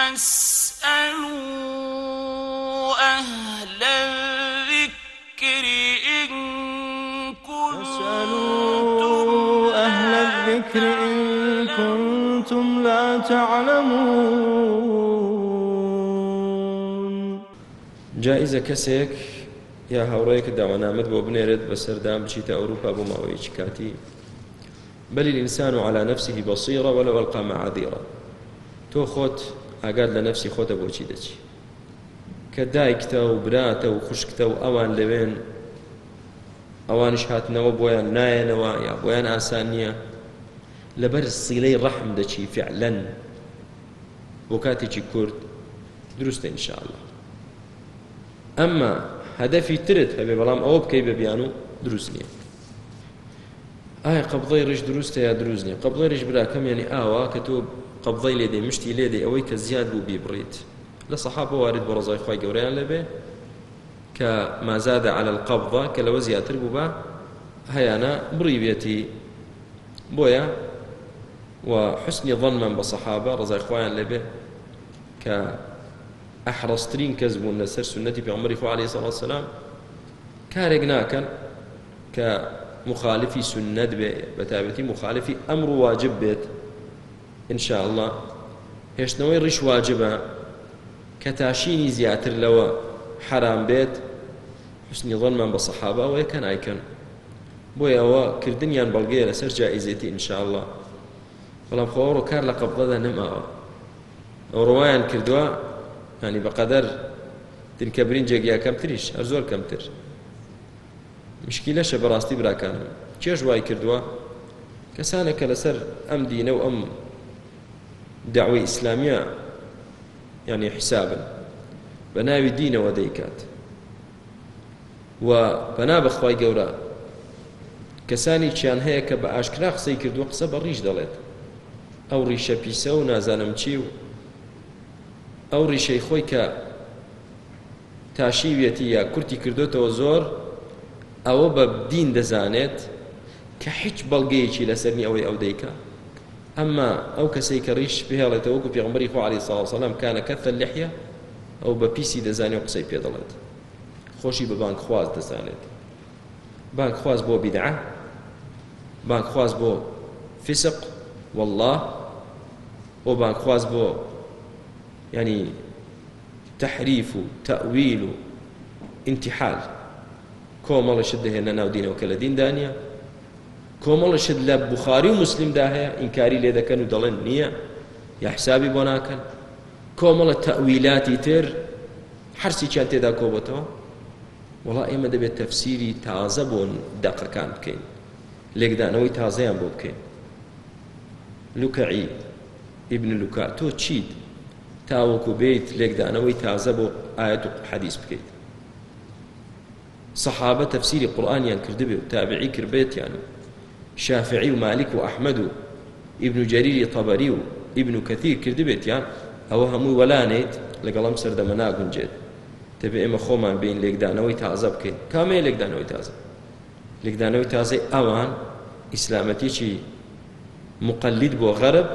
فاسألوا أهل الذكر إن كنتم فاسألوا أهل الذكر إن كنتم لا تعلمون. جائزە کەسێک یا هاوڕەیەکە داوانامەت بۆ بنێرێت بە سەردام بچیتە ئەوروپا بۆ ماوەیەکی کاتی. بل الإنسان على نفسه بصيرة ولو ألقى معاذيرا تۆ خۆت ئاگات لە نفسی خۆتە بۆچی دەچی؟ کە دایکتە و براتە و خوشکتە و ئەوان لەوێن ئەوانش هاتنەوە بۆیان نایەنەوە یا بۆیان ئاسان نییە. لەبەر سیلەی ڕەحم دەچی فعلەن بۆ کاتێکی کورد دروستە ئینشاءالله ئەمما هەدەفی ترت هەبێ بەڵام ئەوە بکەی بە بیان و دروست نییە. ئایا قبضەی ڕژ دروستە یا دروست نییە؟ قبڵی ڕژ براکەم یعنی ئاوا کە تۆ قبضەی لێدێ مشتی لێدێ ئەوەی کە زیاد بوو بیبڕیت. وارد بە ڕزای خی گەوریان کە ما زاد على القبضة کە لەوە زیاتر بوو بە هەیانە بڕی بێتی. بۆیە وحسنی ظنمان بە سەحابە ڕزای خۆیان لەبێ کە ئەحرەسترین کەس بوون لەسەر سنەتی عليه الصلاة والسلام کە مخالفی سنت بێ بەتابەتی مخالفی ئەمر واجب بێت. إن شاء الله. هێشتنەوەی ڕیش واجبە کە تاشینی زیاتر لەوە حرام بێت حسنی ظنمان بە سەحابە ئەوەیە کە نایکەن بۆیە ئەوە کردنیان بەڵگەیە لەسەر جائزێتی ئینشاءله بەڵام خۆڕۆ کار لە قبڵەدا نەماوە ئەو ڕوایان کردووە ینی بەقەدەر ترکە برنجێک یا کەمتریش هەر زۆر کەمتر مشکیلەشە بەڕاستی براکانم چێژ وای کردووە لەسەر دینە و ئەم دعوی ئیسلامیە یعنی حسابن. بە ناوی دینەوە دەیکات. و بەنا بەخوای گەورە کەسانی چیان هەیە کە بە ئاشکرا قسەی کردووە قسە بە ڕیش دەڵێت. ئەو ڕیشە پیسە و نازانم چی و ئەو ڕیشەی خۆی کە تاشیوێتی یا کورتی کردوێتەوە زۆر ئەوە بە دین دەزانێت کە هیچ بەڵگەیەکی لەسەرنی ئەوەی ئەو دەیکە ئەمما ئەو کەسەی کە ڕیش پێڵێتەوە وەکو پێغمبەری خۆ علی ساڵ سەلام کانە کەتە لحیە ئەو بە پیسی دەزانێت و قسەی پێ دەڵێت خۆشی بە بانک خواز دەزانێت بانک خواز بۆ بیدعە بانک خواز بۆ فسق والله. بۆ بانک خواز بۆ ینی تحریف و تەویل و انتحال. کۆمەڵەشت دەهێنە ناو دینەوە کە لە دین دانیە کۆمەڵەشت لە بخاری و مسلمدا هەیە ئینکاری لێ دەکەن و دەڵێن نییە یا حسابی بۆ ناکەن. کۆمەڵە تەویلاتی تر هەرسی چیان تێدا کۆبەتەوە وڵا ئێمە دەبێت تەفسیری تازە بۆ دەقەکان بکەین. لێکدانەوەی تازەیان بۆ بکەین. لوکەعی ئیبن لوکا تۆ چیت؟ تاوەکو بێیت لێکدانەوەی تازە بۆ ئاەت و حەدیث بکەیت. صحابة تفسير القرآن ين كردبه شافعی و مالک و ئەحمد و ئیبن و جەریری تەبەری و ئیبن و کەتیر کردبێتیان ئەوە هەمووی وەلانێت لەگەڵم سەردەمە ناگونجێت دەبێ ئێمە خۆمان بین لێکدانەوەی تازە بکەین. کامێ لێکدانەوەی تازە؟ لێکدانەوەی تازەی ئەوان ئیسلامەتیکی مقلید بۆ غەرب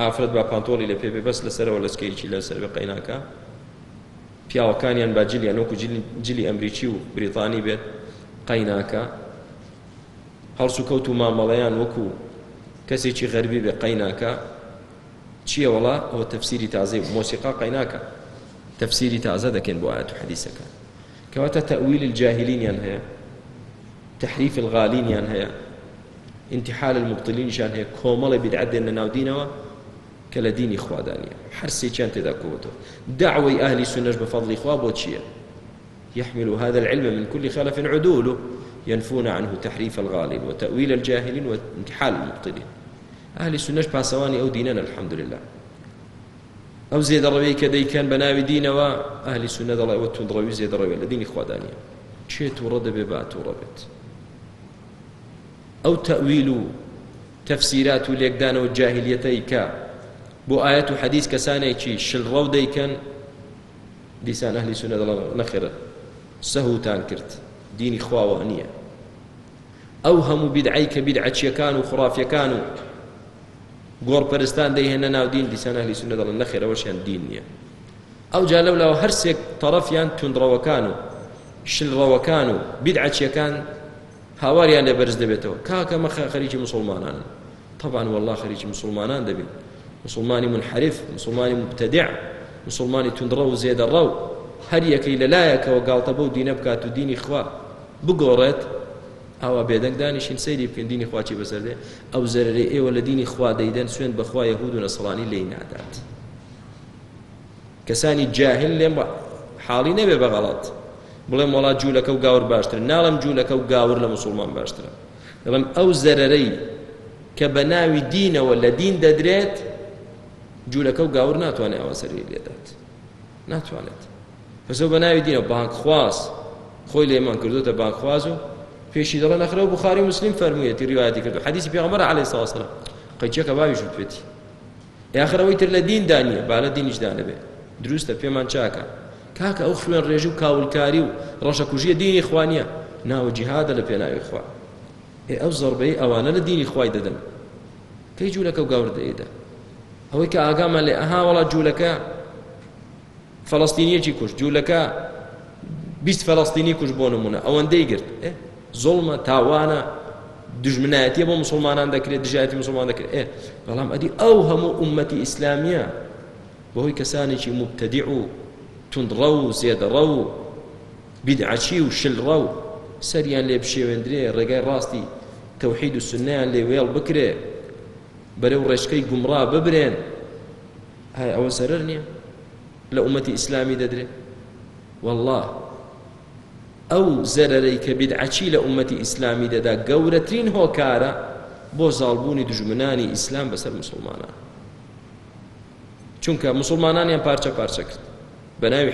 ئافرەت با پانتۆڵی لە پێ بەست لەسەرەوە لەسکەیکی لەسەر بە قەیناکە. پیاوەکانیان باجلیان وەکو جلی ئەمریکی و بریتانی بێت قەیناکە. هەڵس و کەوت و مامەڵەیان وەکو کەسێکی غەربی بێ قەیناکە چییە وڵا ئەوە تەفسیری تازەی مۆسیقا قەیناکە تەفسیری تازە دەکەن بۆ ئاەت و حەدیسەکە کەواتە تەویل الجاهلینیان هەیە انتحال المبطلینشان هەیە کۆمەڵی بدعەت دێن لە ناودینەوە کە لە دینی خوادانیە هەر سێکیان تێدا کۆتەوە دعوەی ئاهلی سنەش بفضل خوا بۆ يحمل هذا العلم من كل خلف عدول ينفون عنه تحريف الغالين وتأويل الجاهلين وانتحال المبطلين. أهل السنة باسواني أو ديننا الحمد لله أو زيد الربي كدي كان بناوي دين وأهل السنة الله وتدروي زيد الربي الذين إخوادانية شيت ورد ببات وربت أو تأويل تفسيرات ليكدان والجاهليتيك بۆ ئاەت و حەدیث کەسانێکی شلڕەو دەیکەن دیسان ئەهلی سونە دەڵ نەخێرە سەهوتان کرد دینی خواوە نییە ئەو هەموو بیدعی کە بیدعەچیەکان و خرافیەکان و گۆڕپەرستان دەیهێنە ناو دین دیسان ئەهلی سنە دەڵێن نەخێرەوەشیان دین نییە ئەو جا لەولاوە هەرسێک تەڕەفیان توندڕەوەکان و شلڕەوەکان و بیدعەچیەکان هاواریان لێ بەرز دەبێتەوە کاکە مەخە خەریکی مسلمانانن طبعا والله خەریکی مسلمانان دەبێت مسلمانی منحرف مسلمانی مبتدع مسلمانی توندڕە و زێدەڕە و هەر یەکەی لەلایەکەوە گاڵتە بەو دینە بکات و بگۆڕێت ئاوا بێدەنگ دانیشین سەیری بکەین دینی خواچی بەسەردێ ئەو زەرەی ئێوە لە دینی خوا دەیدەن سوێن بەخوا یەهود و نەسرانی لێی نادات. کەسانی جاهل لێم حاڵی نەبێ بەغەڵات بڵێم وڵات جوولەکە و گاور باشتر ناڵم جوولەکە و گاور لە مسلمان باشترە دەڵێم ئەو زەرەرەی کە بە ناوی دینەوە لە دین دەدرێت جوولەکە و گاور ناتوانێت ئەوە سەری لێدات ناتوانێت. پسە بە ناوی دینە بانک خواز خۆی لێمان کردوتە بانک خواز و پێشی دەڵە نەخرە و بخاری مسلیم فەرموویەتی ڕیواەتی کرد حدیثی پێغەمبەر عەلەیهی سەڵام قەیچەکە باوی ژوت پێتی یاخرەوەی تر لە دین دانیە با لە دینیش دانەبێ. دروستە پێمان چاکە. کاکە ئەو خوێن ڕێژی و کاولکاری و ڕەشەکوژیە دینی خوانیە. ناوە جیهادە لە پێناوی خوا. ئێ ئەو زەربەی ئەوانە لە دینی خوای دەدەن. کەی جوولەکە و گاور دەیدا؟ ئەوەی کە ئاگامان لێ ئەها وڵات جوولەکە فەڵستینیەکی کوش. جوولەکە بیست فەڵستینی کوش بۆ نمونە. ئەوەندەی گرت. زۆڵمە تاوانە دژمنایەتیە بۆ مسلمانان دەکرێت دژایەتی مسلمان دەکرێت. ئێ بەڵام ئەدی ئەو هەموو ئومەتی ئیسلامیە بەهۆی کەسانێکی مبتدیع و تندڕە و زێدەڕە و بیدعچی و شلڕە و سەریان لێ بشێوێندرێ ڕێگای ڕاستی تەوحید و سنیان لێ وێڵ بکرێ بەرەو ڕێشکەی گومڕا ببرێن. ئەوە سەرەر نییە لە ئومەتی ئیسلامی دەدرێت والله ئەو زەرەرەی کە بیدعچی لە ئومەتی ئیسلامی دەدا گەورەترین هۆکارە بۆ زاڵبوونی دژمنانی ئیسلام بەسەر مسلمانان چونکە مسلمانانیان پارچە پارچە کرد. بە ناوی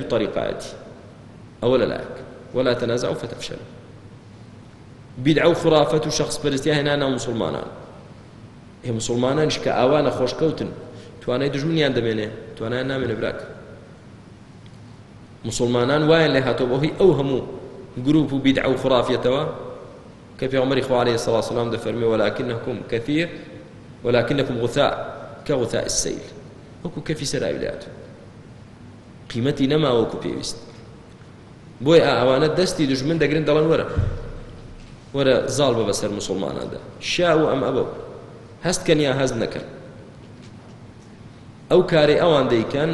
و طریقایەتی ئەوە لەلایەک. ولا تنازعوا فتفشلوا. بدعة و خرافەت و شخص پەرستیا هێنانە مسلمانان. هێ مسلمانانش کە ئاوانە خۆشکەوتن. توانای دژمنیان دەمێنێ؟ توانایان نامێنە براکە مسلمانان وایان لێ هاتۆ بەهۆی ئەو هەموو گروپ و بیدع و خرافەتەوە کە پێغەمبەری خوا عليه الصلاة والسلام دەفەرمێ ولكنكم كثير ولكنكم غثاء كغثاء السيل. وەکو کەفی سەراوی لاتو قیمەتی نەما وەکو پێویست بۆی ئەوانە دەستی دژمن دەگرن دەڵێن وەرە وەرە زاڵ بە بەسەر مسلماناندا شا و ئەم ئەبە هەستکەن یا هەست نەکەن ئەو کارێ ئەوان دەیکەن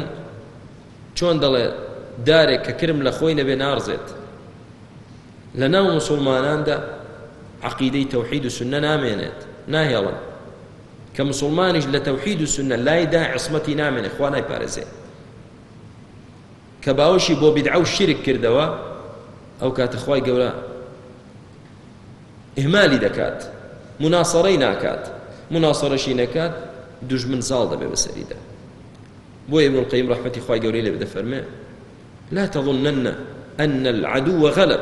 چۆن دەڵێ دارێک کە کرم لە خۆی نەبێ نارزێت. لە ناو مسلماناندا عقیدەی تەوحید و سنە نامێنێت. ناهێڵن کە مسلمانیش لە تەوحید و سنە لایدا عسمەتی نامێنێ خوا نایپارێزێ. کە باوەشی بۆ بیدعە و شیرک کردەوە ئەو کاتە خوای گەورە ئهمالی دەکات مناسەڕەی ناکات مناسەڕەشی نەکات دژمن ساڵ دەبێ بەسەریدا. بۆ ابن القيم رحمتي خوای گەورەی لێ بدە فەرمێ لا تظنن أن العدو غلب.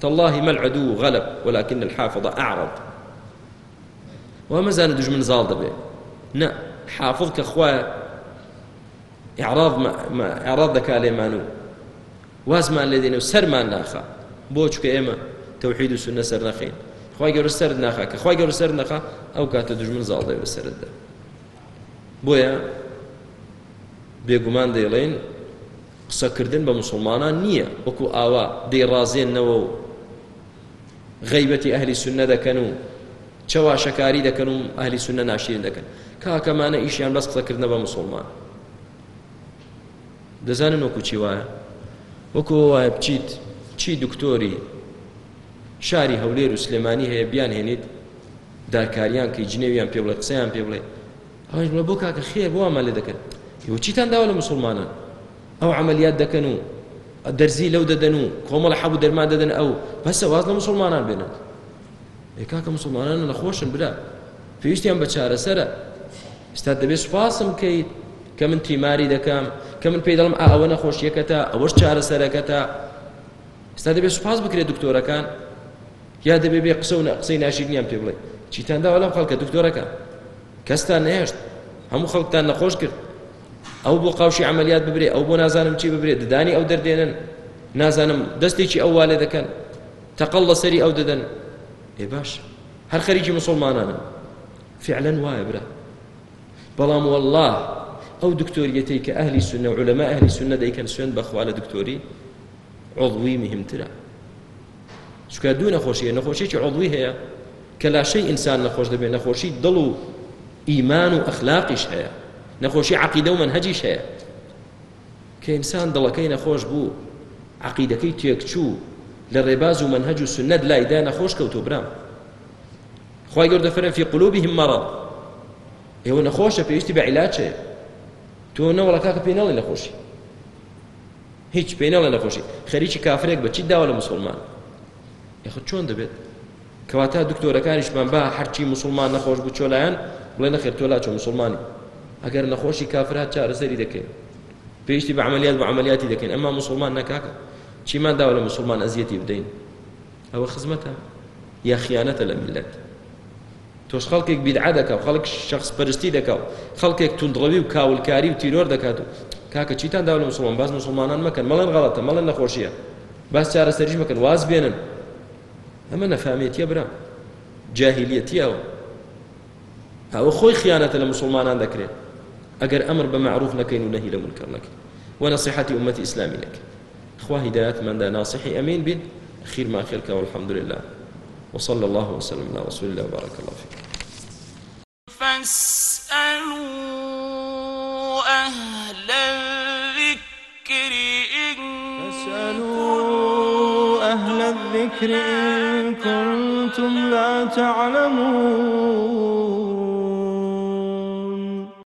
تالله ما العدو غلب ولكن الحافظ أعرض. وما زال دجمن زال دبي. نا حافظ كخوا إعراض ما, ما إعراض ذكاء ليمانو الذين سرمان ناخا. بوچ إما توحيد السنة سر نخين خوای گەور سەر ناخا کە خوای گەور سەر نەخا ئەو کاتە دژمن زاڵ دەوێت بەسەردا بۆیە بێگومان دەیڵێن قسەکردن بە مسلمانان نییە. وەکو ئاوا دەیڕازێنەوە و غەیبەتی ئەهلی سنە دەکەن و چەواشەکاری دەکەن و ئەهلی سنە ناشرین دەکەن. کاکەمانە ئیشیان بەس قسەکردنە بە مسلمان. دەزانن وەکو چی وایە؟ وەکو وایە بچیت چی دکتۆری شاری هەولێر و سلێمانی هەیە بیان هێنیت داکاریان کەی جنێویان پێ بڵێ قسەیان پێ بڵێ ئەوش بۆ کاکە خێر بۆ ئەمە لێ دەکەن. هیو چیتان داوە لە مسلمانان؟ ئەو عملیات دەکەن و دەرزی لەو دەدەن و کۆمەڵە حەبوو دەرمان دەدەن ئەو بەسە واز لە مسلمانان بێنن. ئێ کاکە مسلمانان نەخۆشن برا. پێویستیان بە چارەسەرە. ئستا دەبێت سوپاسم بکەیت کە من تیماری دەکەم کە من پێی دەڵم ئەوە نەخۆشیەکەتە ئەوەش چارەسەرەکەتە. ئستا دەبێت سوپاس بکرێت دکتۆرەکان. یا دەبێ بێ قسە و قسەی ناشرینیان پێ بڵێ. چیتاندا لەم خەڵکە دکتۆرەکە کەستان نهێشت. هەموو خەڵکتان نەخۆش کرد. ئەو بۆ قاوشی عملیات ببرێ ئەو بۆ نازانم چی ببرێت ددانی ئەو دەردێنن نازانم دەستێکی والێ دەکەن تەقل لە سەری ئەو دەدەن ئێ باش هەر خەریکی مسلمانانن فعلا وایە برا. والله ئەو دکتۆریەتی کە ئەهلی سنە و علەما ئەهلی سنە دەیکەن سوێن بەخوا لە دکتۆری عضوی مهمترە. چکە دوو نەخۆشیە نەخۆشیی عضوی هەیە؟ کە لاشەی ئینسان نەخۆش دەبێت نەخۆشی دڵ و ئیمان و ئەخلاقیش نەخۆشی عقیدە و منهجیش هەیە. کە ئینسان دڵەکەی نەخۆش بوو عقیدەکەی تێکچوو لە ڕێباز و منهج و سنت لایدا نەخۆش کەوتۆ برام. خی گەوردە فەرن في قلوبهم مرض. ئێوە نەخۆشە پێویستی بە عیلاچێ تۆ نەوەڵە کاکە پێ ناڵی نەخۆشی. هیچ پێ ناڵە نەخۆشی. خەریکی کافرێک بە چی داوە لە مسلمان؟ یخود چۆن دەبێت؟ کەواتە دکتۆرەکانیشمان با هەرچی مسلمان نەخۆش بوو چۆلایەن بڵێ نەخێر تۆ لا چۆ مسلمانی. ئەگەر نەخۆشی کافرات چارەسەری دەکەین پێشتی بە عملیات بە عملیاتی دەکەین ئەمما مسلمان نەکاکە چیمان داوە لە مسلمان ئەزیەتی بدەین ئەوە خزمەتە یا خیانەتە لە میلەت تۆش خەڵکێک بیدعا دەکە خەڵک شخص پەرستی دەکە خەڵکێک توندڕەوی و کاولکاری و تیرۆر دەکات و کاکە چیتان داوە لە مسلمان؟ باز مسلمانان مەکەن مەڵێن غەڵەتە مەڵێن نەخۆشیە باس چارەسەریش مەکەن واز بێنن ئەمە نەفامێتیە برا جاهلیەتیەوە ئەوە خۆی خیانەتە لە مسلمانان دەکرێت ئەگەر ئەمر بە معروف نەکەین و نەهی لە منکر نەکەین لك. إخوة هدايات من دا ناصحي أمين بن خير ما خيرك والحمد لله. وصلى الله وسلم على رسول الله وبارك الله فيك. فاسألوا أهل الذكر إن فاسألوا أهل الذكر إن كنتم لا تعلمون.